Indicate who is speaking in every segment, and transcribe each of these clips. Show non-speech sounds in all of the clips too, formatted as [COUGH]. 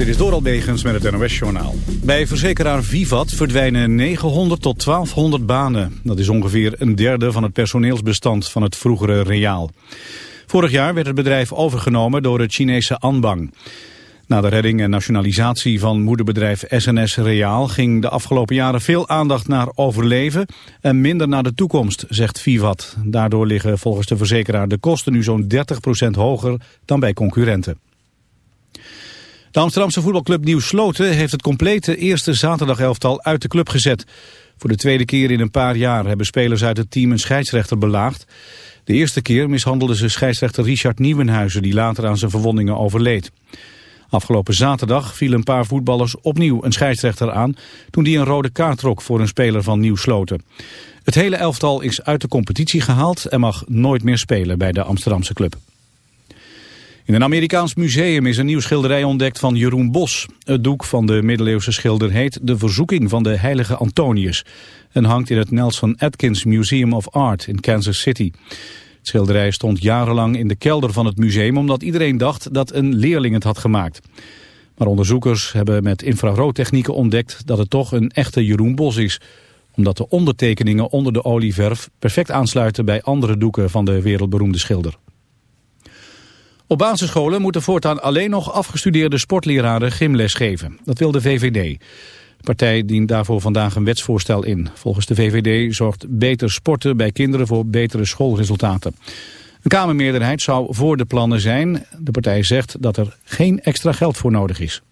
Speaker 1: Dit is Doral Begens met het NOS-journaal. Bij verzekeraar Vivat verdwijnen 900 tot 1200 banen. Dat is ongeveer een derde van het personeelsbestand van het vroegere Reaal. Vorig jaar werd het bedrijf overgenomen door het Chinese Anbang. Na de redding en nationalisatie van moederbedrijf SNS Reaal... ging de afgelopen jaren veel aandacht naar overleven en minder naar de toekomst, zegt Vivat. Daardoor liggen volgens de verzekeraar de kosten nu zo'n 30% hoger dan bij concurrenten. De Amsterdamse voetbalclub Nieuw Sloten heeft het complete eerste zaterdagelftal uit de club gezet. Voor de tweede keer in een paar jaar hebben spelers uit het team een scheidsrechter belaagd. De eerste keer mishandelde ze scheidsrechter Richard Nieuwenhuizen die later aan zijn verwondingen overleed. Afgelopen zaterdag vielen een paar voetballers opnieuw een scheidsrechter aan... toen die een rode kaart trok voor een speler van Nieuw Sloten. Het hele elftal is uit de competitie gehaald en mag nooit meer spelen bij de Amsterdamse club. In een Amerikaans museum is een nieuw schilderij ontdekt van Jeroen Bos. Het doek van de middeleeuwse schilder heet De Verzoeking van de Heilige Antonius... en hangt in het Nelson Atkins Museum of Art in Kansas City. Het schilderij stond jarenlang in de kelder van het museum... omdat iedereen dacht dat een leerling het had gemaakt. Maar onderzoekers hebben met infraroodtechnieken ontdekt... dat het toch een echte Jeroen Bos is omdat de ondertekeningen onder de olieverf perfect aansluiten bij andere doeken van de wereldberoemde schilder. Op basisscholen moeten voortaan alleen nog afgestudeerde sportleraren gymles geven. Dat wil de VVD. De partij dient daarvoor vandaag een wetsvoorstel in. Volgens de VVD zorgt beter sporten bij kinderen voor betere schoolresultaten. Een Kamermeerderheid zou voor de plannen zijn. De partij zegt dat er geen extra geld voor nodig is.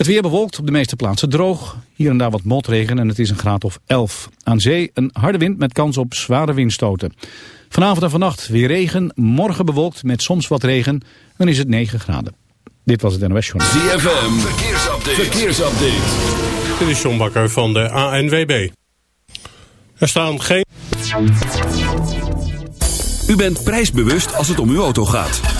Speaker 1: Het weer bewolkt, op de meeste plaatsen droog. Hier en daar wat motregen en het is een graad of 11. Aan zee een harde wind met kans op zware windstoten. Vanavond en vannacht weer regen, morgen bewolkt met soms wat regen. Dan is het 9 graden. Dit was het NOS Journal.
Speaker 2: ZFM, verkeersupdate. verkeersupdate.
Speaker 3: Dit is John Bakker van de ANWB. Er staan geen...
Speaker 2: U bent prijsbewust als het om uw auto gaat.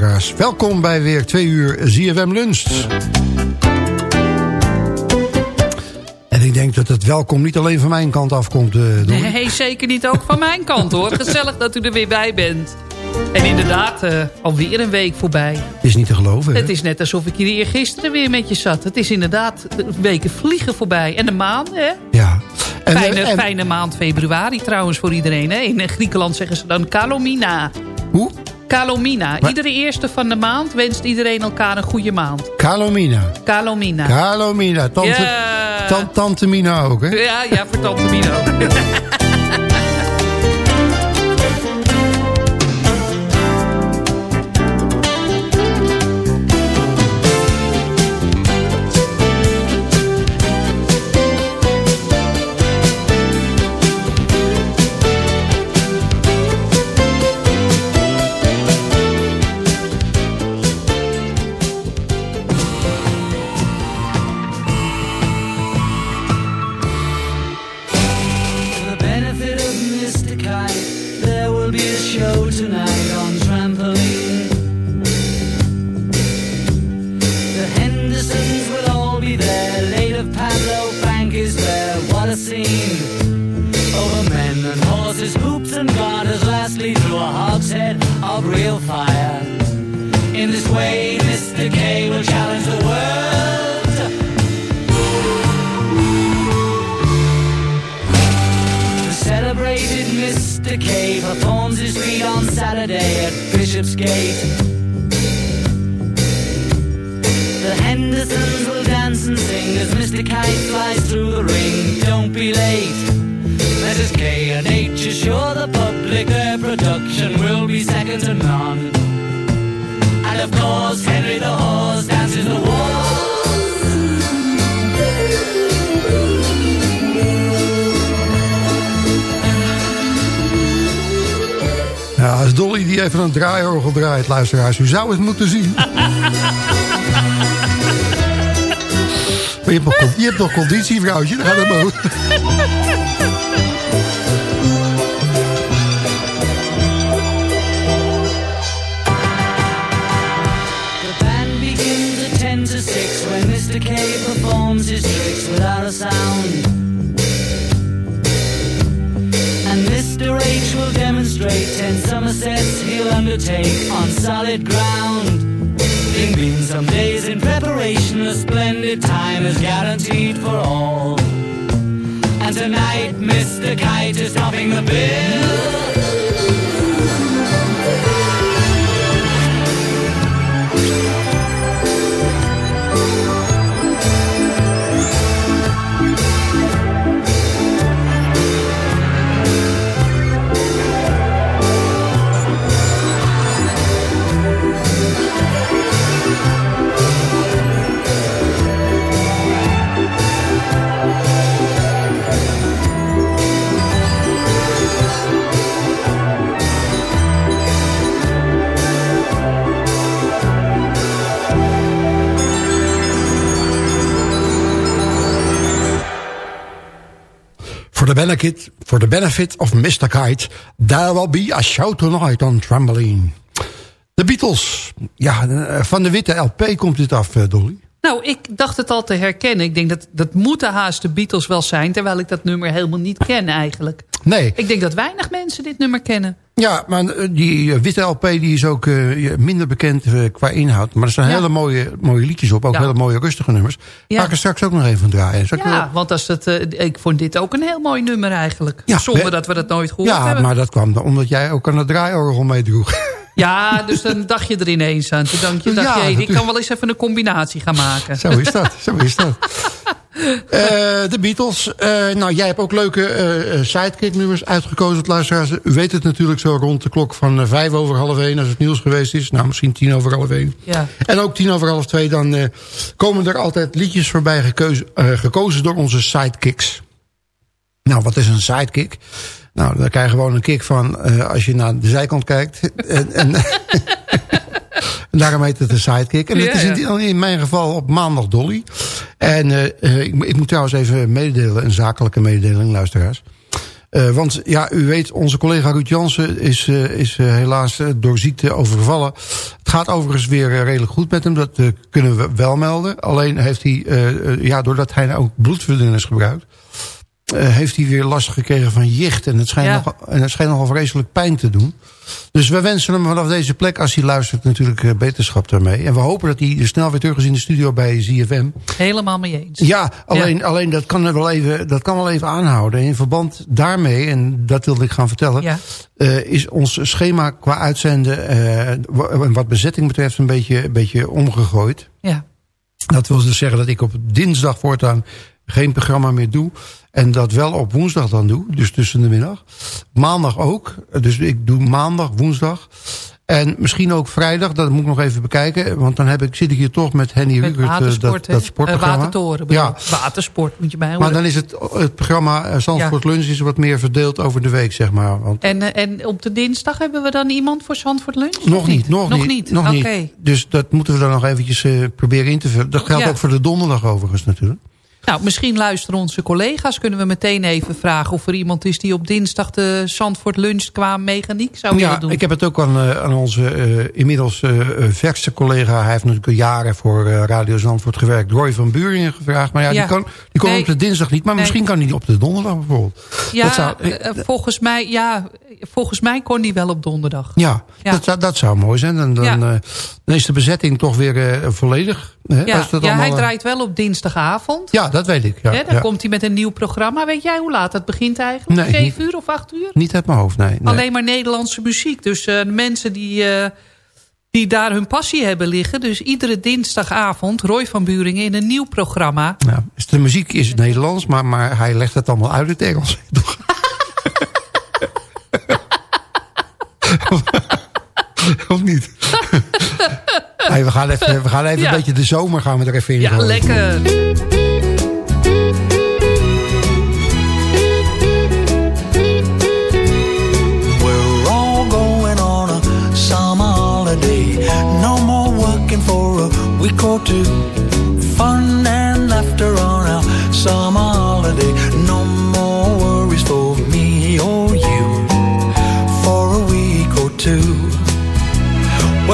Speaker 4: Luisteraars. Welkom bij weer twee uur ZFM Lunch. En ik denk dat het welkom niet alleen van mijn kant afkomt. eh Dolly.
Speaker 5: Nee, zeker niet ook van mijn kant hoor. [LAUGHS] Gezellig dat u er weer bij bent. En inderdaad, eh, alweer een week voorbij.
Speaker 4: Is niet te geloven. hè?
Speaker 5: Het is net alsof ik hier gisteren weer met je zat. Het is inderdaad de weken vliegen voorbij. En de maand, hè?
Speaker 4: Ja. En,
Speaker 5: Fijne,
Speaker 4: en-
Speaker 5: fijne maand februari trouwens voor iedereen. Hè? In eh, Griekenland zeggen ze dan Kalomina.
Speaker 4: Hoe?
Speaker 5: Kalomina.
Speaker 4: Maar-
Speaker 5: Iedere eerste van de maand wenst iedereen elkaar een goede maand.
Speaker 4: Calomina.
Speaker 5: Kalomina.
Speaker 4: Calomina. Tante,
Speaker 5: Ja.
Speaker 4: tan- tante Mina ook, hè?
Speaker 5: Ja, ja, voor Tante Mina ook. [LAUGHS]
Speaker 6: horses, hoops and garters, lastly through a hogshead of real fire. In this way, Mr. K will challenge the world. The celebrated Mr. K performs his feat on Saturday at Bishopsgate. The Hendersons will dance and sing as Mr. Kite flies through the ring. Don't be late. Mrs. K and H assure the public their production will be second to none. And of course, Henry the Horse dances the waltz.
Speaker 4: Ja, als Dolly die even een draaiorgel draait, luisteraars. U zou het moeten zien. [LAUGHS] Maar je hebt nog, con- je hebt nog conditie, vrouwtje. Dan gaat het maar goed.
Speaker 6: Sound. And Mr. H will demonstrate 10 Somersets he'll undertake on solid ground. Having been some days in preparation, a splendid time is guaranteed for all. And tonight, Mr. Kite is topping the bill.
Speaker 4: Benefit, for the benefit of Mr. Kite, there will be a show tonight on Trampoline. De Beatles. Ja, eh, van de witte LP komt dit af, eh, Dolly.
Speaker 5: Nou, ik dacht het al te herkennen. Ik denk dat dat moeten haast de Beatles wel zijn... terwijl ik dat nummer helemaal niet ken eigenlijk.
Speaker 4: Nee.
Speaker 5: Ik denk dat weinig mensen dit nummer kennen.
Speaker 4: Ja, maar eh, die eh, witte LP die is ook eh, minder bekend qua inhoud. Maar er staan
Speaker 5: Ja.
Speaker 4: hele mooie, mooie liedjes op. Ook
Speaker 5: Ja.
Speaker 4: hele mooie rustige nummers.
Speaker 5: Ja.
Speaker 4: Ga ik er straks ook nog even van draaien. Zal
Speaker 5: Ja, want als het, ik vond dit ook een heel mooi nummer eigenlijk.
Speaker 4: Ja,
Speaker 5: Zonder
Speaker 4: we-
Speaker 5: dat we dat nooit gehoord
Speaker 4: ja
Speaker 5: hebben.
Speaker 4: maar dat kwam omdat jij ook aan het draaiorgel meedroeg. [LAUGHS]
Speaker 5: Ja, dus dan dacht je er ineens aan. Toen dacht je, dacht
Speaker 4: Ja,
Speaker 5: je, hey, ik kan wel eens even een combinatie gaan maken.
Speaker 4: Zo is dat, zo is dat. [LAUGHS] Eh, de Beatles. Eh, nou, jij hebt ook leuke eh, sidekick nummers uitgekozen, luisteraars. U weet het natuurlijk zo rond de klok van eh, vijf over half één... als het nieuws geweest is. Nou, misschien tien over half één.
Speaker 5: Ja.
Speaker 4: En ook tien over half twee, dan eh, komen er altijd liedjes voorbij gekozen, eh, gekozen door onze sidekicks. Nou, wat is een sidekick? Nou, daar krijg je gewoon een kick van eh, als je naar de zijkant kijkt. [LAUGHS] en, en, [LAUGHS] en daarom heet het een sidekick. En
Speaker 5: Ja,
Speaker 4: het is in, in mijn geval op maandag Dolly. En eh, eh, ik, moet- ik moet trouwens even mededelen, een zakelijke mededeling, luisteraars. Want ja, u weet, onze collega Ruud Jansen is, is helaas door ziekte overvallen. Het gaat overigens weer redelijk goed met hem, dat kunnen we wel melden. Alleen heeft hij, ja, doordat hij nou ook bloedverdunners gebruikt... eh, heeft hij weer last gekregen van jicht. En het schijnt,
Speaker 5: Ja.
Speaker 4: nog, en het schijnt nogal vreselijk pijn te doen. Dus we wensen hem vanaf deze plek, als hij luistert, natuurlijk eh, beterschap daarmee. En we hopen dat hij snel weer terug is in de studio bij ZFM.
Speaker 5: Helemaal mee eens.
Speaker 4: Ja, alleen, alleen dat, kan wel even, dat kan wel even aanhouden. In verband daarmee, en dat wilde ik gaan vertellen...
Speaker 5: Ja.
Speaker 4: eh, is ons schema qua uitzenden... wa- wat bezetting betreft een beetje, een beetje omgegooid.
Speaker 5: Ja.
Speaker 4: Dat wil dus zeggen dat ik op dinsdag voortaan geen programma meer doe. En dat wel op woensdag dan doe, dus tussen de middag. Maandag ook, dus ik doe maandag, woensdag. En misschien ook vrijdag, dat moet ik nog even bekijken. Want dan heb ik, zit ik hier toch met Henny Rugert, eh, dat, dat sportprogramma.
Speaker 5: Eh, watertoren. bedoel
Speaker 4: Ja.
Speaker 5: Watersport moet je bij
Speaker 4: maar dan is het, het programma eh, Zandvoort Lunch is wat meer verdeeld over de week, zeg maar. Want
Speaker 5: En, en op de dinsdag hebben we dan iemand voor Zandvoort Lunch?
Speaker 4: nog niet, nog,
Speaker 5: nog
Speaker 4: niet. Nog
Speaker 5: Oké.
Speaker 4: niet. Dus dat moeten we dan nog eventjes proberen in te vullen. Dat geldt
Speaker 5: Ja.
Speaker 4: ook voor de donderdag overigens natuurlijk.
Speaker 5: Nou, misschien luisteren onze collega's. Kunnen we meteen even vragen of er iemand is... die op dinsdag de Zandvoort lunch qua mechaniek zou willen
Speaker 4: Ja,
Speaker 5: doen.
Speaker 4: ik heb het ook aan, eh, aan onze eh, inmiddels eh, verste collega. Hij heeft natuurlijk jaren voor Radio Zandvoort gewerkt. Roy van Buringen gevraagd. Maar ja,
Speaker 5: Ja.
Speaker 4: die kan, die kon
Speaker 5: Nee.
Speaker 4: op de dinsdag niet. Maar
Speaker 5: Nee.
Speaker 4: misschien kan hij op de donderdag bijvoorbeeld.
Speaker 5: ja,
Speaker 4: zou,
Speaker 5: volgens, mij, ja, volgens mij kon die wel op donderdag.
Speaker 4: Ja,
Speaker 5: Ja.
Speaker 4: Dat, zou, dat zou mooi zijn. Dan, dan,
Speaker 5: Ja.
Speaker 4: eh, dan is de bezetting toch weer eh, volledig. Hè,
Speaker 5: Ja,
Speaker 4: als dat
Speaker 5: ja hij
Speaker 4: allemaal, eh,
Speaker 5: draait wel op dinsdagavond.
Speaker 4: Ja, dat weet ik. Ja,
Speaker 5: Hè, dan komt hij met een nieuw programma. Weet jij hoe laat het begint eigenlijk?
Speaker 4: Nee,
Speaker 5: Zeven uur of acht uur?
Speaker 4: Niet uit mijn hoofd, nee. nee.
Speaker 5: Alleen maar Nederlandse muziek. Dus mensen die, die daar hun passie hebben liggen. Dus iedere dinsdagavond Roy van Buringen in een nieuw programma.
Speaker 4: Ja, dus de muziek is Nederlands, maar, maar hij legt het allemaal uit in het Engels. [LAUGHS] Toch? [LAUGHS] of niet? [LAUGHS] Nee, we gaan even, we gaan even
Speaker 5: Ja.
Speaker 4: een beetje de zomer gaan we er even in
Speaker 5: Ja, lekker.
Speaker 7: We're all going on a summer holiday. No more working for a week or two.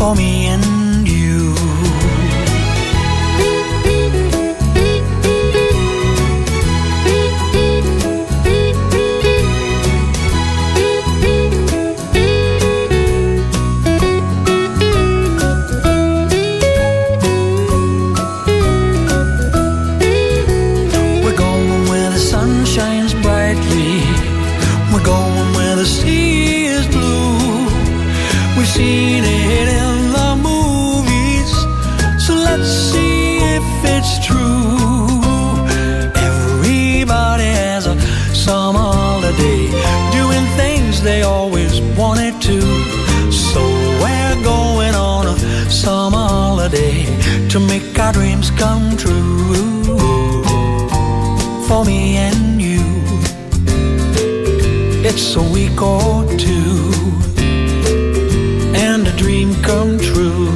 Speaker 7: For me and It's a week or two, and a dream come true.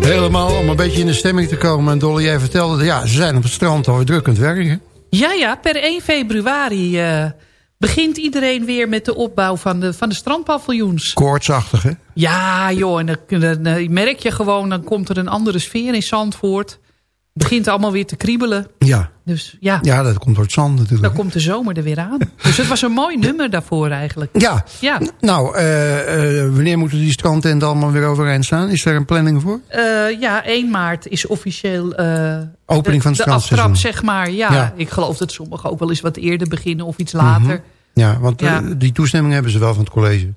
Speaker 4: Helemaal om een beetje in de stemming te komen. En Dolly, jij vertelde, ja, ze zijn op het strand alweer druk aan het werken.
Speaker 5: Ja, ja, per 1 februari eh, begint iedereen weer met de opbouw van de, van de strandpaviljoens.
Speaker 4: Koortsachtig, hè?
Speaker 5: Ja, joh, en dan, dan, dan merk je gewoon, dan komt er een andere sfeer in Zandvoort. begint allemaal weer te kriebelen.
Speaker 4: Ja.
Speaker 5: Dus ja,
Speaker 4: Ja, dat komt door het zand natuurlijk.
Speaker 5: dan komt de zomer er weer aan. Dus het was een mooi nummer daarvoor eigenlijk.
Speaker 4: Ja,
Speaker 5: Ja,
Speaker 4: nou, eh, eh, wanneer moeten die strandtenten allemaal weer overeind staan? Is daar een planning voor?
Speaker 5: Eh, ja 1 maart is officieel
Speaker 4: Opening van het
Speaker 5: de, de aftrap, zeg maar. Ja,
Speaker 4: Ja.
Speaker 5: ik geloof dat sommigen ook wel eens wat eerder beginnen of iets later.
Speaker 4: Ja, want eh,
Speaker 5: Ja.
Speaker 4: die toestemming hebben ze wel van het college.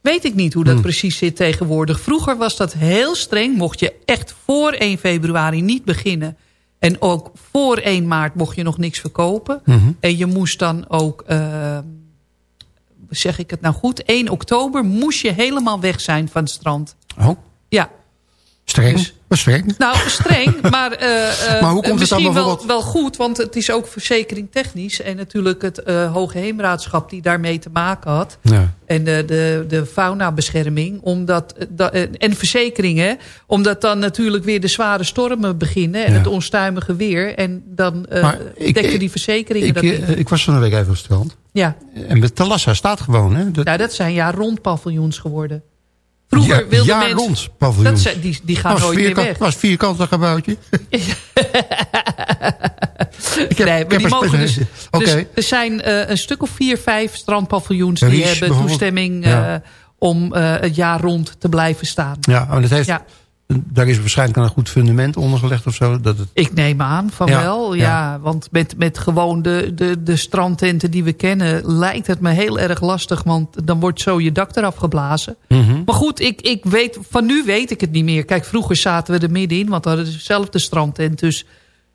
Speaker 5: Weet ik niet hoe dat
Speaker 4: Hmm.
Speaker 5: precies zit tegenwoordig. Vroeger was dat heel streng. Mocht je echt voor 1 februari niet beginnen. En ook voor 1 maart mocht je nog niks verkopen.
Speaker 4: Mhm.
Speaker 5: En je moest dan ook, eh, zeg ik het nou goed, 1 oktober moest je helemaal weg zijn van het strand.
Speaker 4: Oh,
Speaker 5: Ja,
Speaker 4: streng. Streng.
Speaker 5: nou streng, maar, eh, eh,
Speaker 4: Maar hoe komt het
Speaker 5: misschien
Speaker 4: dan
Speaker 5: wel, wel goed. Want het is ook verzekering technisch. En natuurlijk het eh Hoge Heemraadschap die daarmee te maken had.
Speaker 4: Ja.
Speaker 5: En de, de, de faunabescherming. Omdat, da- en verzekeringen. Omdat dan natuurlijk weer de zware stormen beginnen. En
Speaker 4: Ja.
Speaker 5: het onstuimige weer. En dan
Speaker 4: Maar ik-
Speaker 5: dekken
Speaker 4: ik-
Speaker 5: die verzekeringen
Speaker 4: Ik,
Speaker 5: dat
Speaker 4: eh, ik was van de week even op het strand.
Speaker 5: Ja.
Speaker 4: En de Talassa staat gewoon, hè? Dat,
Speaker 5: Nou, dat zijn jaar rond paviljoens geworden. Vroeger
Speaker 4: ja,
Speaker 5: wilden
Speaker 4: jaar
Speaker 5: mensen...
Speaker 4: rond paviljoens.
Speaker 5: Dat die, die gaan
Speaker 4: was
Speaker 5: nooit meer
Speaker 4: vierkant,
Speaker 5: weg.
Speaker 4: was vierkantig gebouwtje. [LAUGHS] ik heb,
Speaker 5: nee,
Speaker 4: ik
Speaker 5: maar die
Speaker 4: heb
Speaker 5: mogen dus, [LAUGHS] dus er zijn eh, een stuk of vier, vijf strandpaviljoens... die hebben toestemming
Speaker 4: Ja.
Speaker 5: eh, om eh, het jaar rond te blijven staan.
Speaker 4: Ja, maar dat heeft,
Speaker 5: Ja.
Speaker 8: Daar is waarschijnlijk een goed fundament onder gelegd of zo. Dat het...
Speaker 5: Ik neem aan van
Speaker 8: Ja,
Speaker 5: wel,
Speaker 8: ja.
Speaker 5: ja. Want met, met gewoon de, de, de strandtenten die we kennen... lijkt het me heel erg lastig. Want dan wordt zo je dak eraf geblazen.
Speaker 8: Mhm.
Speaker 5: Maar goed, ik, ik weet, van nu weet ik het niet meer. Kijk, vroeger zaten we er middenin. Want we hadden zelf de strandtent. Dus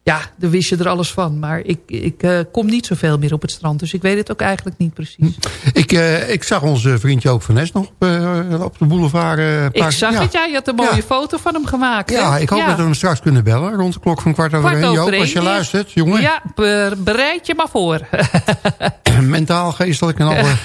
Speaker 5: ja, daar wist je er alles van. Maar ik, ik eh, kom niet zoveel meer op het strand. Dus ik weet het ook eigenlijk niet precies.
Speaker 8: Ik, eh, ik zag onze vriendje ook van Nes nog eh, op de boulevard.
Speaker 5: Ik zag
Speaker 8: ja.
Speaker 5: het, ja. Je had een mooie
Speaker 8: Ja.
Speaker 5: foto van hem gemaakt. hè?
Speaker 8: Ja, ik hoop dat we hem straks kunnen bellen. Rond de klok van kwart over
Speaker 5: Kwart
Speaker 8: één. Joop, als je luistert, jongen.
Speaker 5: Ja, be- bereid je maar voor. [LAUGHS] [CLEARS THROAT]
Speaker 8: Mentaal, geestelijk en alle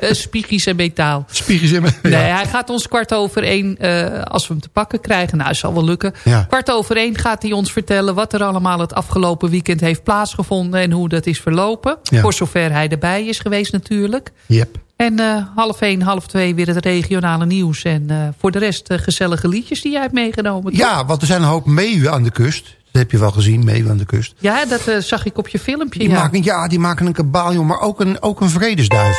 Speaker 8: [LAUGHS]
Speaker 5: Spiegies en metaal.
Speaker 8: spiegels in me.
Speaker 5: Nee, hij gaat ons kwart over één, als we hem te pakken krijgen, nou, zal wel lukken. Kwart over één gaat hij ons vertellen wat er allemaal het afgelopen weekend heeft plaatsgevonden en hoe dat is verlopen.
Speaker 8: Ja.
Speaker 5: Voor zover hij erbij is geweest natuurlijk.
Speaker 8: Yep.
Speaker 5: En eh, half één, half twee weer het regionale nieuws. En eh, voor de rest eh, gezellige liedjes die jij hebt meegenomen. toch?
Speaker 8: Ja, want er zijn een hoop meeuwen aan de kust. Dat heb je wel gezien, meeuwen aan de kust.
Speaker 5: Ja, dat zag ik op je filmpje.
Speaker 8: Die,
Speaker 5: ja.
Speaker 8: maken, ja, die maken een kabaal, maar ook een, ook een vredesduif.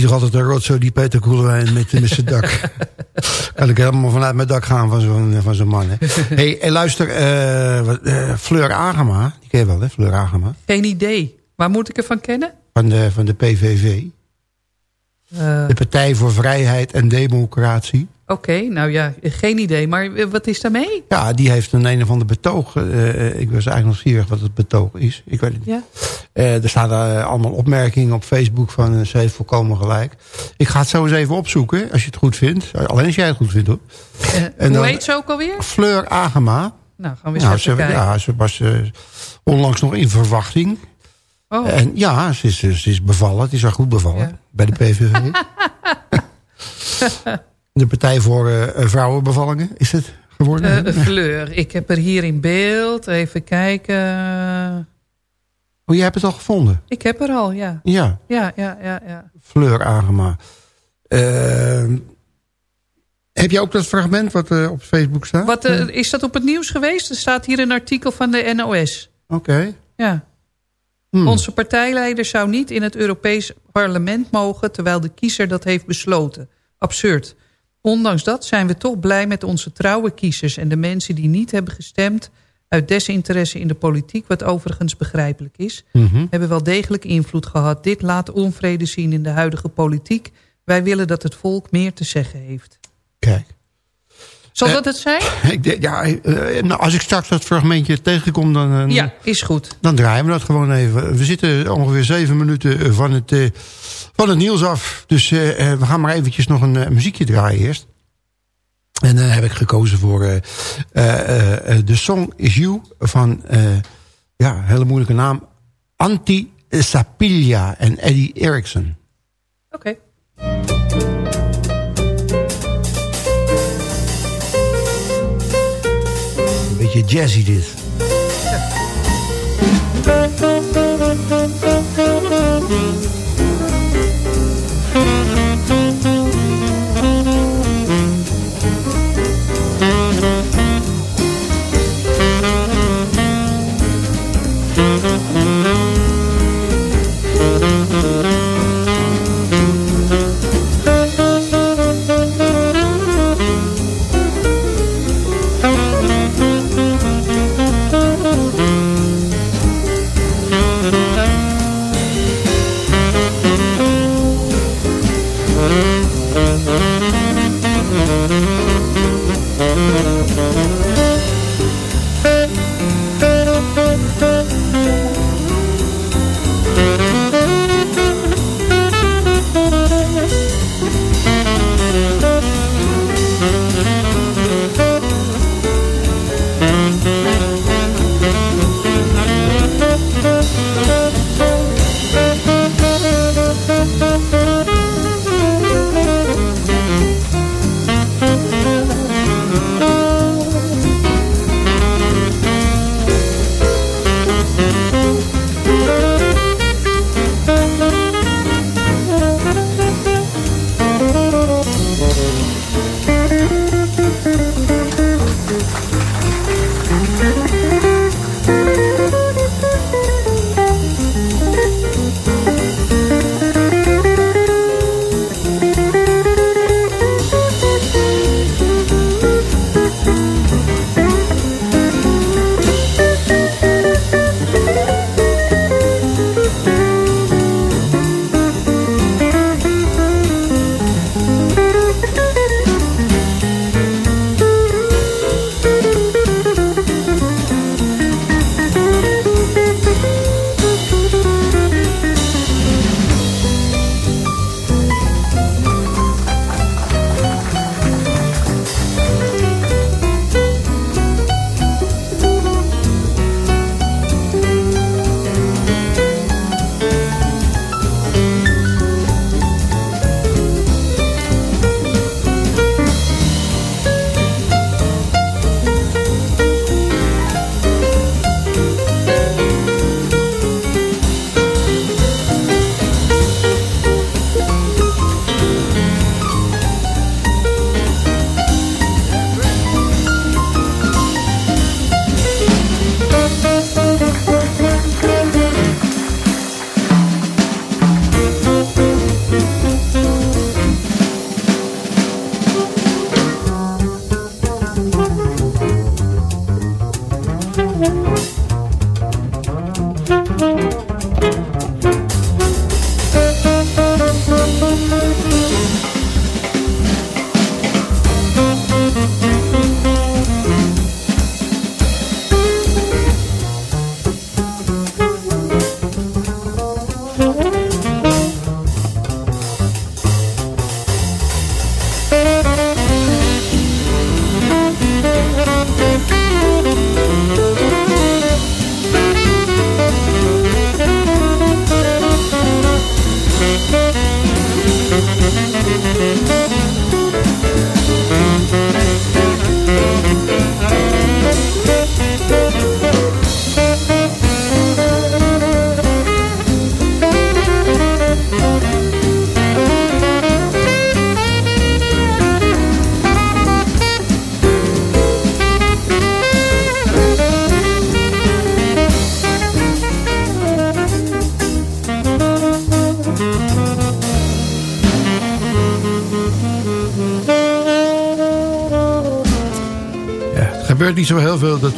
Speaker 4: Hij toch altijd een rotzo, die Peter Koelewijn met, met zijn dak. [LAUGHS] kan ik helemaal vanuit mijn dak gaan van zo'n van zo'n man. Hè. [LAUGHS] hey, hey, luister, wat, eh, Fleur Agema, die ken je wel hè, Fleur Agema.
Speaker 5: Geen idee. Waar moet ik ervan kennen?
Speaker 4: Van de, van de PVV.
Speaker 5: Eh,
Speaker 4: De Partij voor Vrijheid en Democratie.
Speaker 5: Oké, nou ja, geen idee. Maar eh, wat is daarmee?
Speaker 4: Ja, die heeft een een of ander betoog. eh, ik was eigenlijk nog nieuwsgierig wat het betoog is. Ik weet het niet.
Speaker 5: Ja.
Speaker 4: Er staan allemaal opmerkingen op Facebook van ze heeft volkomen gelijk. Ik ga het zo eens even opzoeken, als je het goed vindt. Alleen als jij het goed vindt hoor. En
Speaker 5: hoe heet ze ook alweer?
Speaker 4: Fleur Agema.
Speaker 5: Nou, gaan we eens
Speaker 4: Nou,
Speaker 5: even
Speaker 4: ze,
Speaker 5: kijken.
Speaker 4: ja, ze was onlangs nog in verwachting.
Speaker 5: Oh.
Speaker 4: En ja, ze is, ze is bevallen. Het is haar goed bevallen.
Speaker 5: Ja.
Speaker 4: Bij de PVV. [LAUGHS] de Partij voor eh, Vrouwenbevallingen is het geworden.
Speaker 5: Eh, Fleur, ik heb er hier in beeld. Even kijken.
Speaker 4: oh, jij hebt het al gevonden?
Speaker 5: Ik heb er al, ja.
Speaker 4: Ja,
Speaker 5: Ja, ja, ja, ja.
Speaker 4: Fleur Agema. Eh, heb je ook dat fragment wat op Facebook staat?
Speaker 5: Wat, is dat op het nieuws geweest? Er staat hier een artikel van de NOS.
Speaker 4: Oké.
Speaker 5: Ja.
Speaker 4: Hmm.
Speaker 5: Onze partijleider zou niet in het Europees parlement mogen... terwijl de kiezer dat heeft besloten. Absurd. Ondanks dat zijn we toch blij met onze trouwe kiezers... en de mensen die niet hebben gestemd... uit desinteresse in de politiek, wat overigens begrijpelijk is...
Speaker 4: Mhm.
Speaker 5: hebben wel degelijk invloed gehad. Dit laat onvrede zien in de huidige politiek. Wij willen dat het volk meer te zeggen heeft.
Speaker 4: Kijk.
Speaker 5: Zal
Speaker 4: Eh,
Speaker 5: dat het zijn? [LAUGHS]
Speaker 4: Ik, ja, eh, nou, als ik straks dat fragmentje tegenkom, dan, eh,
Speaker 5: Ja, is goed.
Speaker 4: dan draaien we dat gewoon even. We zitten ongeveer zeven minuten van het, van het nieuws af. Dus we gaan maar eventjes nog een muziekje draaien eerst. En dan heb ik gekozen voor The Song Is You van, ja, hele moeilijke naam. Anti Sapiglia en Eddie Erickson.
Speaker 5: Oké.
Speaker 4: Een beetje jazzy dit. [LAUGHS]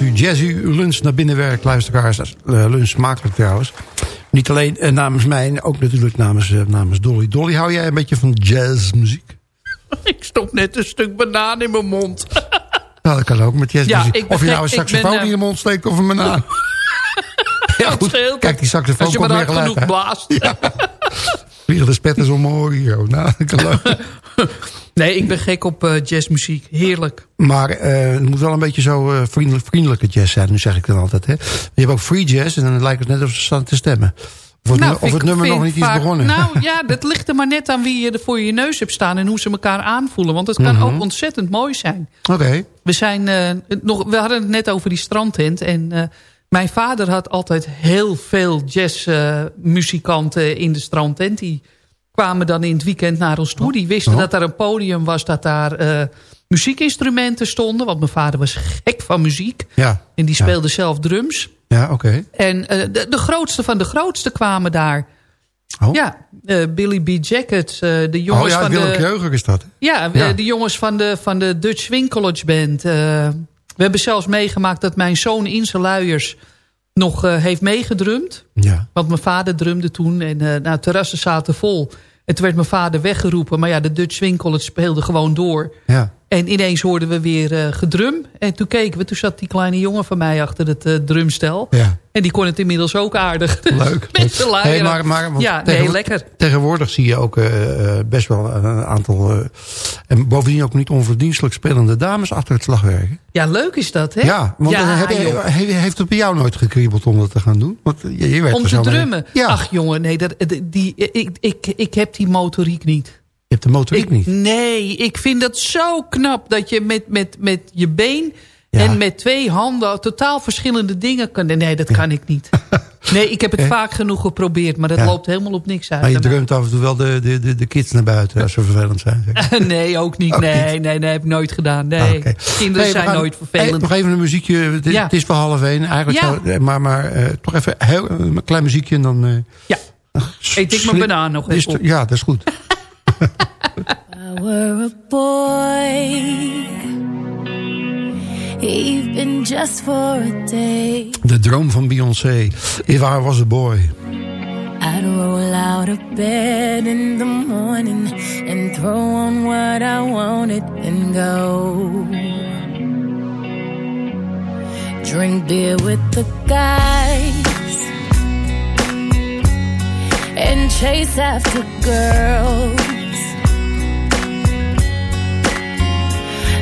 Speaker 4: u jazzy lunch naar binnen werkt, luisteraars. Uh, lunch smakelijk trouwens. Niet alleen uh, namens mij, ook natuurlijk namens, uh, namens Dolly. Dolly, hou jij een beetje van jazzmuziek? [LAUGHS]
Speaker 5: Ik stop net een stuk banaan in mijn mond. [LAUGHS]
Speaker 4: Nou, dat kan ook met jazzmuziek.
Speaker 5: Ja,
Speaker 4: of je nou een saxofoon in je mond steekt of een banaan. [LAUGHS] ja, goed. Kijk, die saxofoon
Speaker 5: Als je
Speaker 4: komt
Speaker 5: maar
Speaker 4: weer gelijk.
Speaker 5: genoeg blaast.
Speaker 4: Ja. Vliegen de spetters om mijn oren hier. Nou. [LAUGHS]
Speaker 5: Nee, ik ben gek op uh, jazzmuziek. Heerlijk.
Speaker 4: Maar uh, het moet wel een beetje zo uh, vriendelijk, vriendelijke jazz zijn. Nu zeg ik dan altijd. Hè. Je hebt ook free jazz en dan lijkt het net of ze staan te stemmen. Of het,
Speaker 5: nou,
Speaker 4: of het nummer nog niet
Speaker 5: vaak,
Speaker 4: is begonnen.
Speaker 5: Nou [LAUGHS] ja, dat ligt er maar net aan wie je er voor je neus hebt staan... en hoe ze elkaar aanvoelen. Want het kan
Speaker 4: Mhm.
Speaker 5: ook ontzettend mooi zijn.
Speaker 4: Oké. Okay.
Speaker 5: We, zijn, nog, we hadden het net over die strandtent. En mijn vader had altijd heel veel jazzmuzikanten in de strandtent... die kwamen dan in het weekend naar ons toe. Die wisten
Speaker 4: Oh.
Speaker 5: dat daar een podium was, dat daar uh, muziekinstrumenten stonden. Want mijn vader was gek van muziek.
Speaker 4: Ja.
Speaker 5: En die
Speaker 4: ja.
Speaker 5: speelde zelf drums.
Speaker 4: Ja, oké. Okay.
Speaker 5: En uh, de, de, grootste van de grootste kwamen daar.
Speaker 4: Oh.
Speaker 5: Ja, uh, Billy B. Jacket, de jongens
Speaker 4: oh, ja,
Speaker 5: van
Speaker 4: Willem
Speaker 5: de...
Speaker 4: Is dat.
Speaker 5: Ja, ja, de jongens van de, van de Dutch Swing College Band. We hebben zelfs meegemaakt dat mijn zoon in zijn luiers nog uh, heeft meegedrumd.
Speaker 4: Ja.
Speaker 5: Want mijn vader drumde toen en uh, nou, terrassen zaten vol. En toen werd mijn vader weggeroepen. Maar ja, de Dutch Swing College speelde gewoon door.
Speaker 4: Ja.
Speaker 5: En ineens hoorden we weer uh, gedrum. En toen keken we, toen zat die kleine jongen van mij achter het uh, drumstel.
Speaker 4: Ja.
Speaker 5: En die kon het inmiddels ook aardig. [LAUGHS]
Speaker 4: Leuk.
Speaker 5: Met z'n
Speaker 4: hey, maar, maar,
Speaker 5: ja, nee, lekker.
Speaker 4: Tegenwoordig zie je ook uh, best wel een aantal... en bovendien ook niet onverdienstelijk spelende dames achter het slagwerk.
Speaker 5: Ja, leuk is dat, hè?
Speaker 4: Ja, want
Speaker 5: ja,
Speaker 4: heb je, heeft het bij jou nooit gekriebeld om dat te gaan doen? Want je, je werd
Speaker 5: om te drummen?
Speaker 4: Ja.
Speaker 5: Ach jongen, nee, dat, die, ik, ik, ik heb die motoriek niet.
Speaker 4: Je hebt de motoriek
Speaker 5: ik,
Speaker 4: niet?
Speaker 5: Nee, ik vind dat zo knap dat je met, met, met je been
Speaker 4: ja.
Speaker 5: en met twee handen totaal verschillende dingen kan. Nee, dat kan ik niet. [LAUGHS] Nee, ik heb het
Speaker 4: Eh?
Speaker 5: vaak genoeg geprobeerd, maar dat
Speaker 4: Ja.
Speaker 5: loopt helemaal op niks uit.
Speaker 4: Maar je drumt af en toe wel de, de, de, de kids naar buiten als ze [LAUGHS] vervelend zijn. zeg. [LAUGHS]
Speaker 5: nee, ook niet.
Speaker 4: Ook
Speaker 5: nee,
Speaker 4: niet.
Speaker 5: nee, nee, heb ik nooit gedaan. Nee,
Speaker 4: Ah,
Speaker 5: kinderen
Speaker 4: Hey,
Speaker 5: zijn
Speaker 4: gaan-
Speaker 5: nooit
Speaker 4: Hey,
Speaker 5: vervelend.
Speaker 4: nog even een muziekje. Het, is-
Speaker 5: Ja.
Speaker 4: het is voor half één. Eigenlijk zou- maar maar eh, toch even heel, een klein muziekje en dan... eh,
Speaker 5: Ja, eet ik mijn banaan nog even op.
Speaker 4: Ja, dat is goed.
Speaker 9: I were a boy, even just for a day,
Speaker 4: De droom van Beyoncé. If I was a boy.
Speaker 9: I'd roll out of bed in the morning and throw on what I wanted and go. Drink beer with the guys and chase after girls.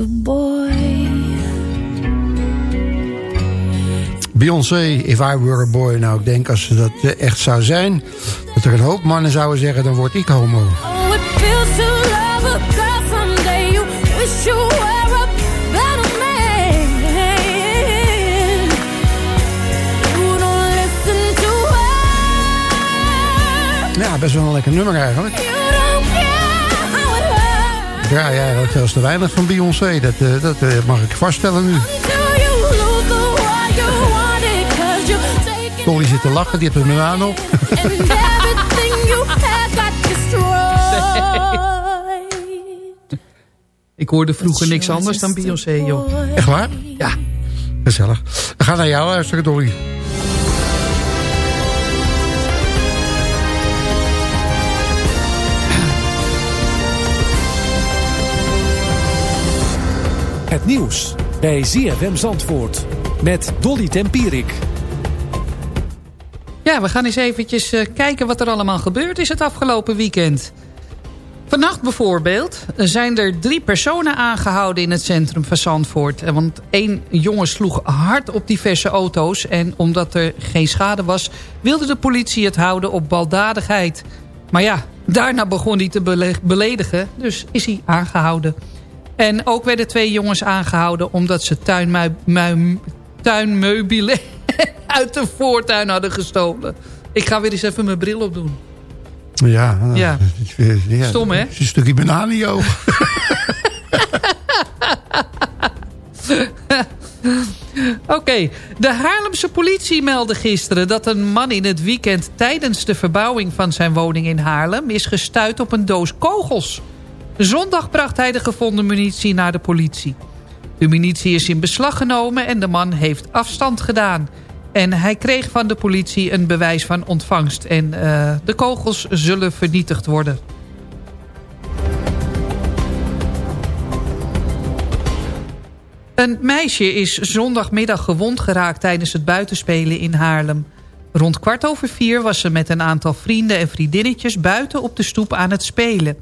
Speaker 9: boy.
Speaker 4: Beyoncé, If I Were a Boy. Nou, ik denk als ze dat eh, echt zou zijn... dat er een hoop mannen zouden zeggen... dan word ik homo.
Speaker 9: Oh, it feels to love a girl someday. You wish you were a better man. You don't listen to her.
Speaker 4: Ja, best wel een lekker nummer eigenlijk. Draai eigenlijk veel te weinig van Beyoncé. Dat, eh, dat eh, mag ik vaststellen nu. Dolly zit te lachen, die heeft nu aan op. [LAUGHS]
Speaker 5: Ik hoorde vroeger niks anders dan Beyoncé, joh.
Speaker 4: Echt waar?
Speaker 5: Ja.
Speaker 4: Gezellig. We gaan naar jou luisteren, Dolly.
Speaker 10: Het nieuws bij ZFM Zandvoort met Dolly Tempierik.
Speaker 5: Ja, we gaan eens eventjes eh, kijken wat er allemaal gebeurd is het afgelopen weekend. Vannacht bijvoorbeeld zijn er drie personen aangehouden in het centrum van Zandvoort. Eh, Want één jongen sloeg hard op diverse auto's... en omdat er geen schade was, wilde de politie het houden op baldadigheid. Maar ja, daarna begon hij te bele- beledigen, dus is hij aangehouden. En ook werden twee jongens aangehouden omdat ze tuinmeubielen [LAUGHS] uit de voortuin hadden gestolen. Ik ga weer eens even mijn bril opdoen.
Speaker 4: Ja. nou,
Speaker 5: Ja.
Speaker 4: ja.
Speaker 5: Stom, hè?
Speaker 4: Een stukje banaan in je oog. [LAUGHS]
Speaker 5: Oké, de Haarlemse politie meldde gisteren dat een man in het weekend... tijdens de verbouwing van zijn woning in Haarlem... is gestuit op een doos kogels. Zondag bracht hij de gevonden munitie naar de politie. De munitie is in beslag genomen en de man heeft afstand gedaan. En hij kreeg van de politie een bewijs van ontvangst. En eh, de kogels zullen vernietigd worden. Een meisje is zondagmiddag gewond geraakt tijdens het buitenspelen in Haarlem. Rond kwart over vier was ze met een aantal vrienden en vriendinnetjes buiten op de stoep aan het spelen.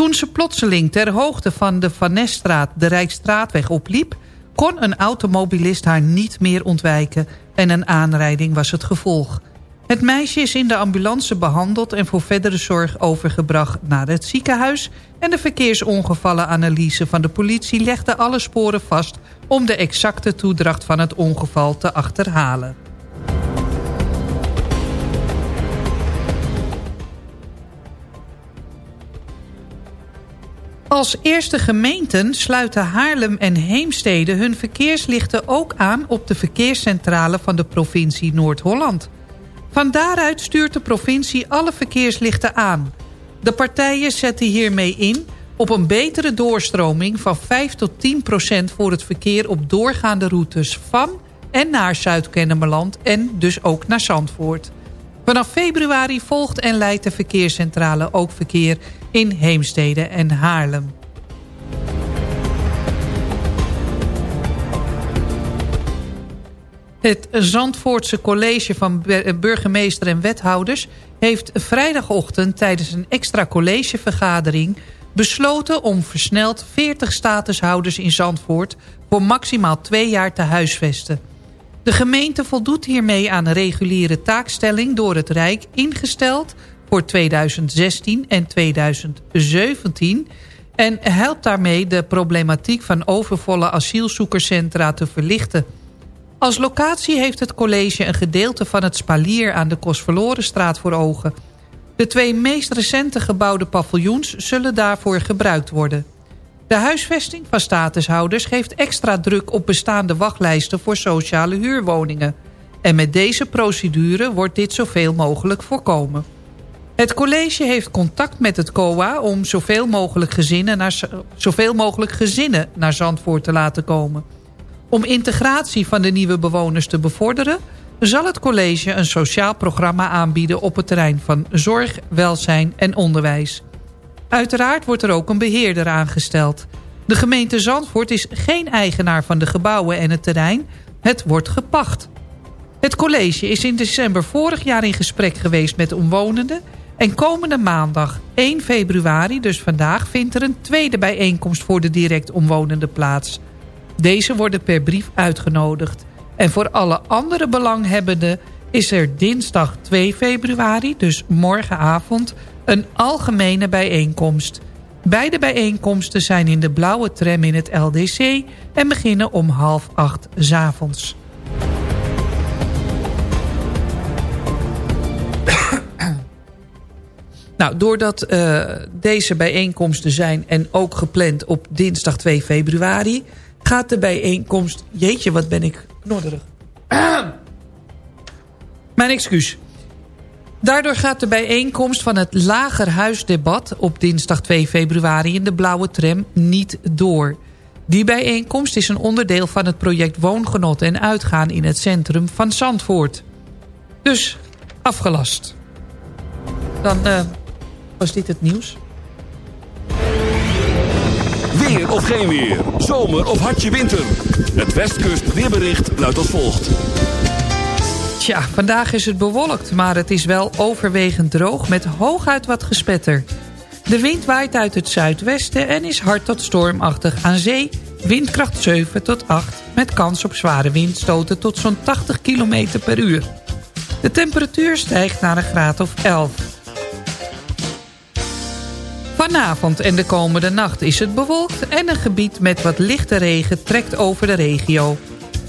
Speaker 5: Toen ze plotseling ter hoogte van de Van Nesstraat de Rijksstraatweg opliep... kon een automobilist haar niet meer ontwijken en een aanrijding was het gevolg. Het meisje is in de ambulance behandeld en voor verdere zorg overgebracht naar het ziekenhuis... en de verkeersongevallenanalyse van de politie legde alle sporen vast... om de exacte toedracht van het ongeval te achterhalen. Als eerste gemeenten sluiten Haarlem en Heemstede hun verkeerslichten ook aan op de verkeerscentrale van de provincie Noord-Holland. Van daaruit stuurt de provincie alle verkeerslichten aan. De partijen zetten hiermee in op een betere doorstroming van 5 tot 10 procent voor het verkeer op doorgaande routes van en naar Zuid-Kennemerland en dus ook naar Zandvoort. Vanaf februari volgt en leidt de verkeerscentrale ook verkeer in Heemstede en Haarlem. Het Zandvoortse college van burgemeester en wethouders... heeft vrijdagochtend tijdens een extra collegevergadering... besloten om versneld 40 statushouders in Zandvoort... voor maximaal twee jaar te huisvesten. De gemeente voldoet hiermee aan een reguliere taakstelling door het Rijk ingesteld voor 2016 en 2017 en helpt daarmee de problematiek van overvolle asielzoekerscentra te verlichten. Als locatie heeft het college een gedeelte van het spalier aan de Kostverlorenstraat voor ogen. De twee meest recente gebouwde paviljoens zullen daarvoor gebruikt worden. De huisvesting van statushouders geeft extra druk op bestaande wachtlijsten voor sociale huurwoningen. En met deze procedure wordt dit zoveel mogelijk voorkomen. Het college heeft contact met het COA om zoveel mogelijk gezinnen naar, zoveel mogelijk gezinnen naar Zandvoort te laten komen. Om integratie van de nieuwe bewoners te bevorderen... zal het college een sociaal programma aanbieden op het terrein van zorg, welzijn en onderwijs. Uiteraard wordt er ook een beheerder aangesteld. De gemeente Zandvoort is geen eigenaar van de gebouwen en het terrein. Het wordt gepacht. Het college is in december vorig jaar in gesprek geweest met omwonenden... En komende maandag 1 februari, dus vandaag... vindt er een tweede bijeenkomst voor de direct omwonenden plaats. Deze worden per brief uitgenodigd. En voor alle andere belanghebbenden is er dinsdag 2 februari, dus morgenavond... een algemene bijeenkomst. Beide bijeenkomsten zijn in de blauwe tram in het LDC... en beginnen om half acht s avonds. Nou, doordat uh, deze bijeenkomsten zijn en ook gepland op dinsdag 2 februari... gaat de bijeenkomst... Jeetje, wat ben ik knorderig. [CLEARS THROAT] Mijn excuus. Daardoor gaat de bijeenkomst van het Lagerhuisdebat... op dinsdag 2 februari in de blauwe tram niet door. Die bijeenkomst is een onderdeel van het project Woongenot en Uitgaan... in het centrum van Zandvoort. Dus afgelast. Dan uh, was dit het nieuws.
Speaker 2: Weer of geen weer. Zomer of hartje winter. Het Westkust weerbericht luidt als volgt.
Speaker 5: Tja, vandaag is het bewolkt, maar het is wel overwegend droog met hooguit wat gespetter. De wind waait uit het zuidwesten en is hard tot stormachtig aan zee. Windkracht 7 tot 8 met kans op zware windstoten tot zo'n 80 km per uur. De temperatuur stijgt naar een graad of 11. Vanavond en de komende nacht is het bewolkt en een gebied met wat lichte regen trekt over de regio.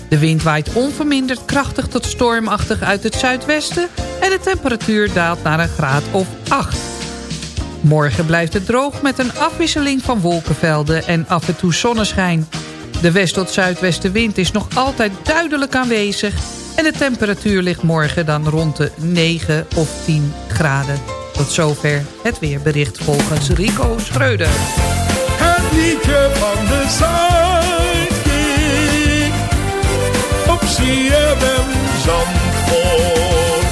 Speaker 5: De wind waait onverminderd krachtig tot stormachtig uit het zuidwesten... en de temperatuur daalt naar een graad of 8. Morgen blijft het droog met een afwisseling van wolkenvelden en af en toe zonneschijn. De west- tot zuidwestenwind is nog altijd duidelijk aanwezig... en de temperatuur ligt morgen dan rond de 9 of 10 graden. Tot zover het weerbericht volgens Rico Schreuder.
Speaker 11: Het liedje van de Zuidkiek op CFM Zandvoort.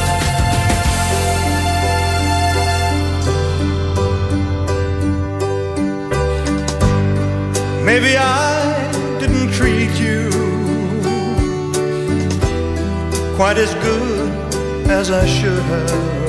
Speaker 11: Maybe I didn't treat you quite as good as I should have.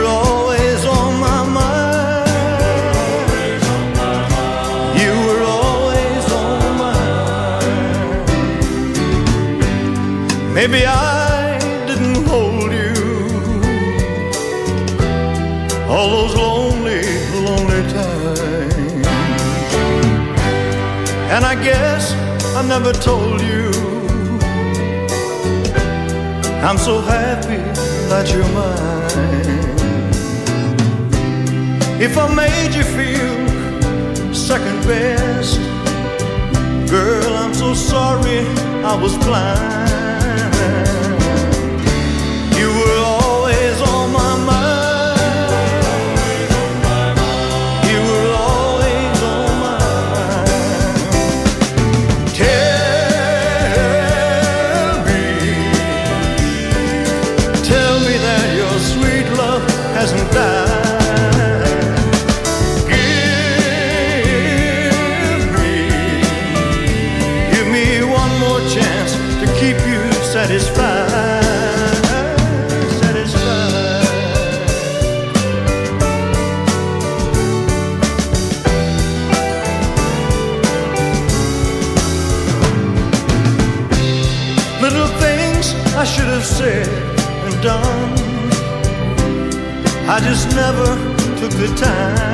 Speaker 11: Maybe I didn't hold you all those lonely, lonely times. And I guess I never told you I'm so happy that you're mine. If I made you feel second best, girl, I'm so sorry I was blind. I just never took the time.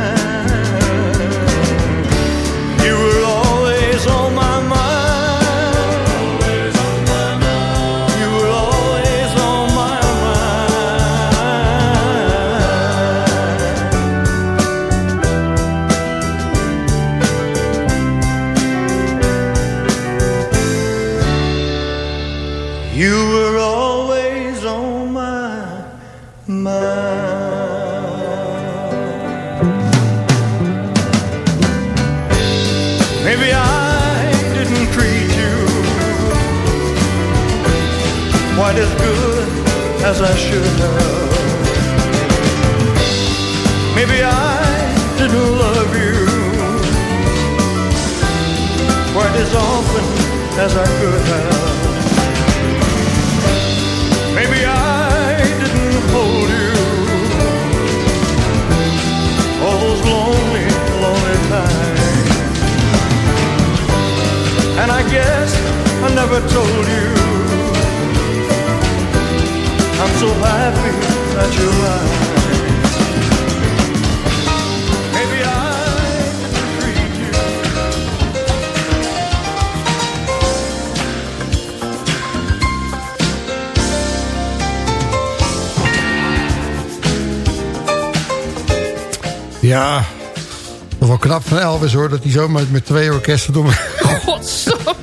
Speaker 4: Hoor, dat hij zomaar met twee orkesten door
Speaker 5: Godsamme.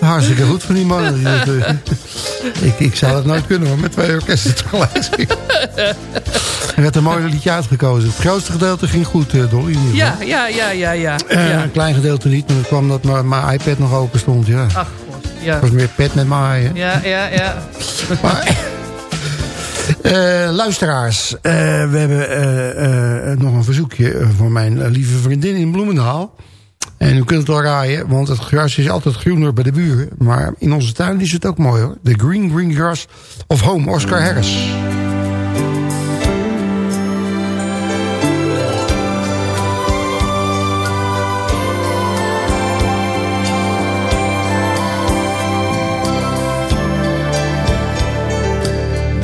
Speaker 5: [LAUGHS]
Speaker 4: Hartstikke goed van die man. [LAUGHS] ik, ik zou dat nooit kunnen hoor, met twee orkesten tegelijk. Er werd een mooi liedje uitgekozen. Het grootste gedeelte ging goed, eh, Dolly.
Speaker 5: Ja, ja, ja, ja, ja.
Speaker 4: Eh,
Speaker 5: ja.
Speaker 4: Een klein gedeelte niet, maar dat kwam dat mijn, mijn iPad nog open stond. Ja.
Speaker 5: Ach, god. Ja,
Speaker 4: Het was meer pet met mij.
Speaker 5: ja, ja. ja.
Speaker 4: Eh, luisteraars, eh, we hebben eh, nog een verzoekje voor mijn lieve vriendin in Bloemendaal. En u kunt het wel raaien, want het gras is altijd groener bij de buren. Maar in onze tuin is het ook mooi hoor. The Green Green Grass of Home, Oscar Harris.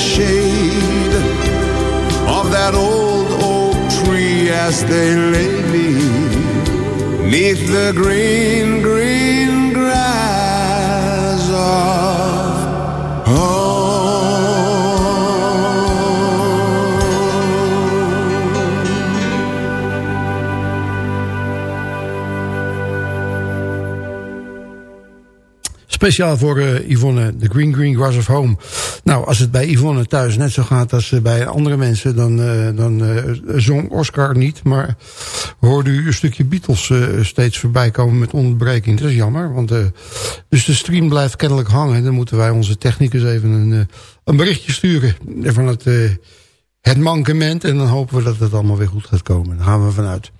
Speaker 12: shade of that old oak tree as they lay me neath the green, green grass of home.
Speaker 4: Speciaal voor eh, Yvonne, The Green Green Grass of Home. Nou, als het bij Yvonne thuis net zo gaat als eh, bij andere mensen... dan, uh, dan uh, zong Oscar niet, maar hoorde u een stukje Beatles uh, steeds voorbij komen met onderbreking. Dat is jammer, want dus de stream blijft kennelijk hangen. Dan moeten wij onze technicus even een, een berichtje sturen van het, het mankement. En dan hopen we dat het allemaal weer goed gaat komen. Daar gaan we vanuit.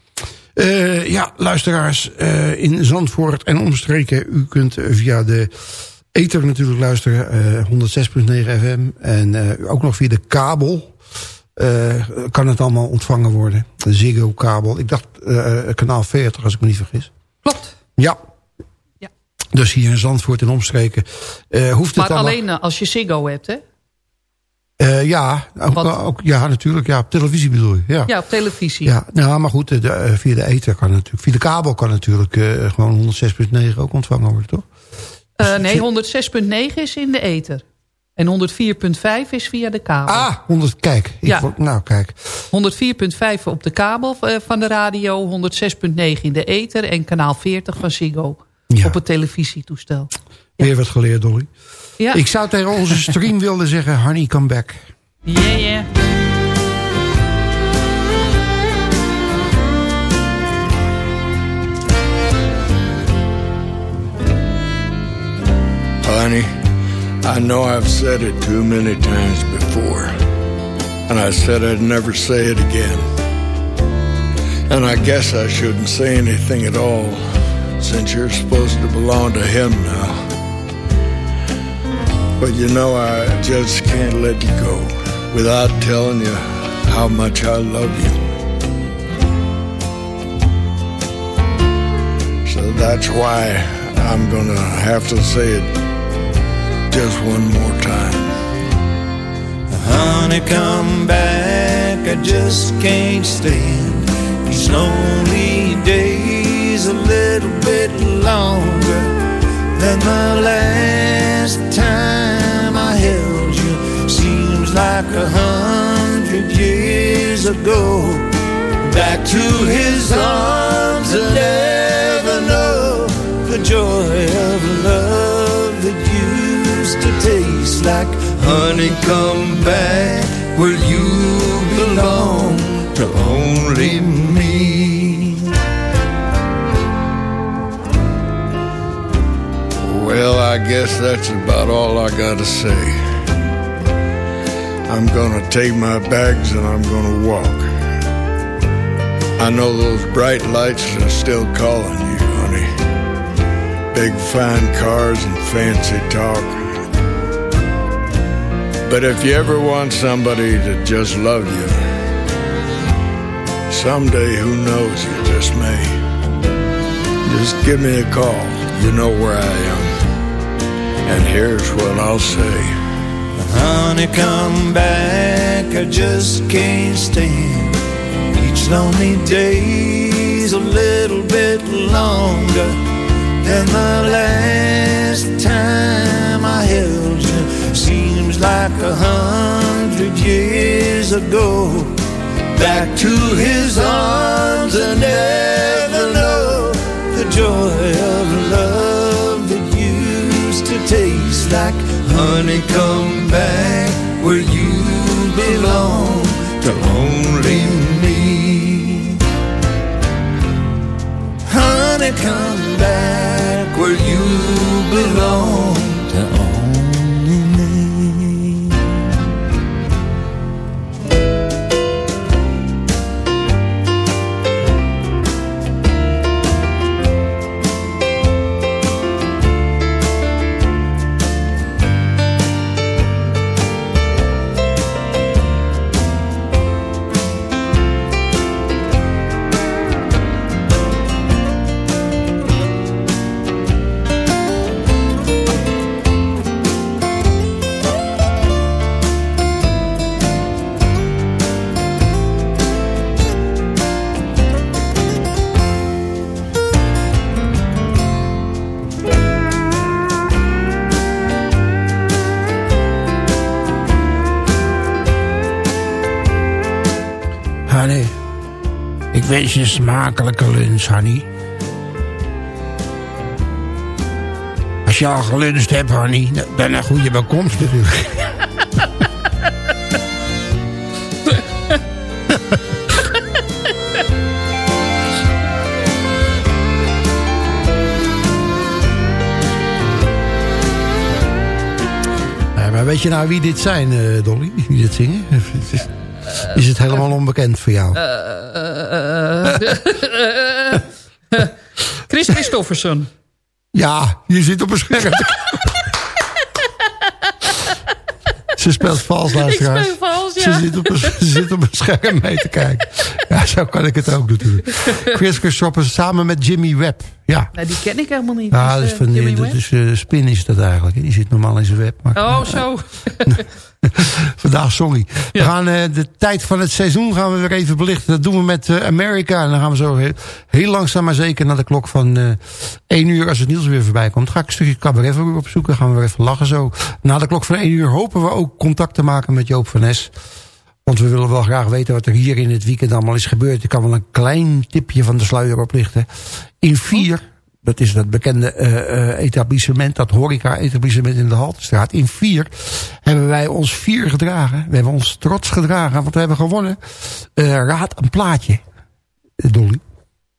Speaker 4: Ja, luisteraars in Zandvoort en omstreken. U kunt via de ether natuurlijk luisteren. Uh, 106.9 FM. En ook nog via de kabel. kan het allemaal ontvangen worden. De Ziggo-kabel. Ik dacht kanaal 40 als ik me niet vergis.
Speaker 5: Klopt.
Speaker 4: Ja. ja. Dus hier in Zandvoort en omstreken. hoeft
Speaker 5: maar
Speaker 4: het
Speaker 5: alleen als je Ziggo hebt, hè?
Speaker 4: Uh, ja, ook, ook, ja, natuurlijk. Ja, op televisie bedoel je. Ja,
Speaker 5: ja op televisie.
Speaker 4: Ja, nou, maar goed, de, de, via de ether kan natuurlijk. Via de kabel kan natuurlijk uh, gewoon 106.9 ook ontvangen worden, toch?
Speaker 5: Uh, nee, 106.9 is in de ether. En 104.5 is via de kabel.
Speaker 4: Ah, 100, kijk. Ik
Speaker 5: ja.
Speaker 4: Word, nou, kijk.
Speaker 5: 104.5 op de kabel van de radio. 106.9 in de ether. En kanaal 40 van Ziggo. Ja. Op het televisietoestel.
Speaker 4: Ja. Weer wat geleerd, Dolly. Ja. Ik zou tegen onze stream willen zeggen... Honey, come back.
Speaker 5: Yeah, yeah.
Speaker 13: Honey, I know I've said it too many times before. And I said I'd never say it again. And I guess I shouldn't say anything at all, since you're supposed to belong to him now. But you know, I just can't let you go without telling you how much I love you. So that's why I'm gonna have to say it just one more time.
Speaker 7: Honey, come back, I just can't stand these lonely days a little bit longer than the last time I held you. Seems like a hundred years ago. Back to his arms and never know the joy of love used to taste like honey. Come back where you belong to only me.
Speaker 13: Well, I guess that's about all I gotta say. I'm gonna take my bags and I'm gonna walk. I know those bright lights are still calling you, honey. Big fine cars and fancy talk. But if you ever want somebody to just love you, someday, who knows, you just may. Just give me a call. You know where I am. And here's what I'll say.
Speaker 7: Honey, come back, I just can't stand Each lonely day's a little bit longer Than the last time I held like a hundred years ago. Back to his arms and never know The joy of love that used to taste like honey. Come back where you belong to only me. Honey come back where you belong to only
Speaker 4: is een smakelijke lunch, honey. Als je al gelunst hebt, honey, dan een goede welkomst. natuurlijk. [LAUGHS] weet je nou wie dit zijn, eh, Dolly? Wie dit zingen? [LAUGHS] is het helemaal onbekend voor jou?
Speaker 5: Eh, eh, eh, Chris Christofferson.
Speaker 4: Ja, je zit op een scherm. Ze speelt vals, luisteraars.
Speaker 5: Ik speel vals, ja.
Speaker 4: Ze zit, op een, ze zit op een scherm mee te kijken. Ja, zo kan ik het ook natuurlijk. Chris Christopher samen met Jimmy Webb. Ja,
Speaker 5: Nou, die ken ik helemaal niet. Dus,
Speaker 4: dat is van,
Speaker 5: Jimmy
Speaker 4: dat
Speaker 5: Webb?
Speaker 4: is, Spin is dat eigenlijk. Die zit normaal in zijn web. Maar
Speaker 5: Oh, zo. [LAUGHS] [LAUGHS]
Speaker 4: vandaag sorry. We gaan eh, de tijd van het seizoen gaan we weer even belichten. Dat doen we met eh, Amerika. En dan gaan we zo heel, heel langzaam maar zeker naar de klok van eh 1 uur. Als het nieuws weer voorbij komt. Ga ik een stukje cabaret voor u opzoeken. Gaan we weer even lachen zo. Na de klok van 1 uur hopen we ook contact te maken met Joop van Nes. Want we willen wel graag weten wat er hier in het weekend allemaal is gebeurd. Ik kan wel een klein tipje van de sluier oplichten. In vier, dat is dat bekende eh, eh, etablissement, dat horeca-etablissement in de Haltestraat. In vier hebben wij ons vier gedragen. We hebben ons trots gedragen, want we hebben gewonnen. Eh, raad een plaatje, Dolly.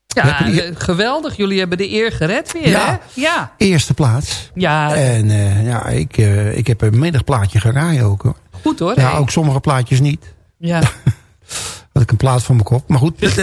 Speaker 5: Ja, geweldig. Jullie hebben de eer gered weer,
Speaker 4: Ja.
Speaker 5: hè? Ja.
Speaker 4: Eerste plaats.
Speaker 5: Ja,
Speaker 4: En ja, ik, ik heb een middag plaatje geraaid ook. Hoor.
Speaker 5: goed hoor.
Speaker 4: Ja, ook sommige plaatjes niet.
Speaker 5: Ja. [LAUGHS]
Speaker 4: Had ik een plaat van mijn kop. Maar goed. [LAUGHS]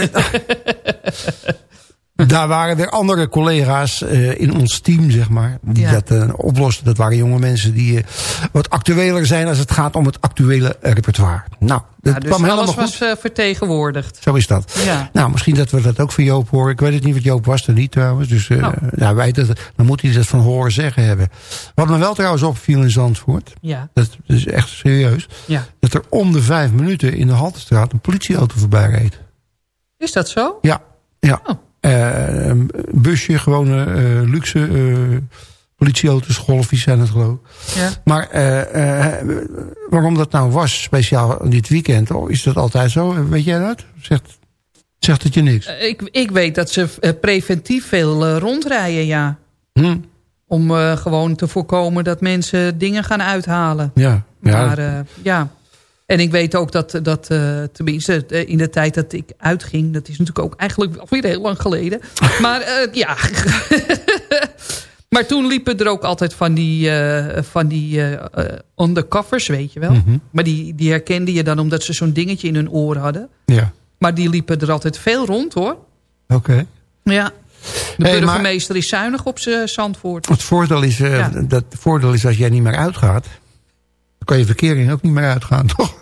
Speaker 4: Daar waren weer andere collega's eh, in ons team, zeg maar. Die
Speaker 5: Ja.
Speaker 4: dat eh, oplosten. Dat waren jonge mensen die eh, wat actueler zijn als het gaat om het actuele repertoire. Nou, dat
Speaker 5: Ja, dus
Speaker 4: kwam helemaal
Speaker 5: alles
Speaker 4: goed.
Speaker 5: was eh, vertegenwoordigd.
Speaker 4: Zo is dat.
Speaker 5: Ja.
Speaker 4: Nou, misschien dat we dat ook van Joop horen. Ik weet het niet wat Joop was er niet trouwens. Dus
Speaker 5: Oh.
Speaker 4: nou, wij dat, dan moet hij dat van horen zeggen hebben. Wat me wel trouwens opviel in Zandvoort.
Speaker 5: Ja.
Speaker 4: Dat is echt serieus.
Speaker 5: Ja.
Speaker 4: Dat er om de vijf minuten in de Haltestraat een politieauto voorbij reed.
Speaker 5: Is dat zo?
Speaker 4: Ja, ja.
Speaker 5: Oh.
Speaker 4: Eh, een busje, gewone eh, luxe eh, politieauto's, golfjes zijn het geloof ik.
Speaker 5: Ja.
Speaker 4: Maar eh, eh, waarom dat nou was, speciaal dit weekend, oh, is dat altijd zo? Weet jij dat? Zegt, zegt het je niks?
Speaker 5: Eh, Ik, ik weet dat ze eh, preventief veel eh, rondrijden, ja.
Speaker 4: Hm?
Speaker 5: Om eh, gewoon te voorkomen dat mensen dingen gaan uithalen.
Speaker 4: Ja, ja.
Speaker 5: Maar eh, ja. En ik weet ook dat, dat eh, tenminste eh, in de tijd dat ik uitging... dat is natuurlijk ook eigenlijk alweer heel lang geleden. [LAUGHS] maar eh, ja... [LAUGHS] maar toen liepen er ook altijd van die, van die undercovers, weet je wel.
Speaker 4: Mhm.
Speaker 5: Maar die, die herkende je dan omdat ze zo'n dingetje in hun oor hadden.
Speaker 4: ja.
Speaker 5: Maar die liepen er altijd veel rond, hoor.
Speaker 4: Oké.
Speaker 5: Ja. De
Speaker 4: Hey,
Speaker 5: burgemeester is zuinig op zijn Zandvoort.
Speaker 4: Het voordeel is,
Speaker 5: Ja.
Speaker 4: dat het voordeel is als jij niet meer uitgaat, dan kan je verkering ook niet meer uitgaan, [LAUGHS] toch?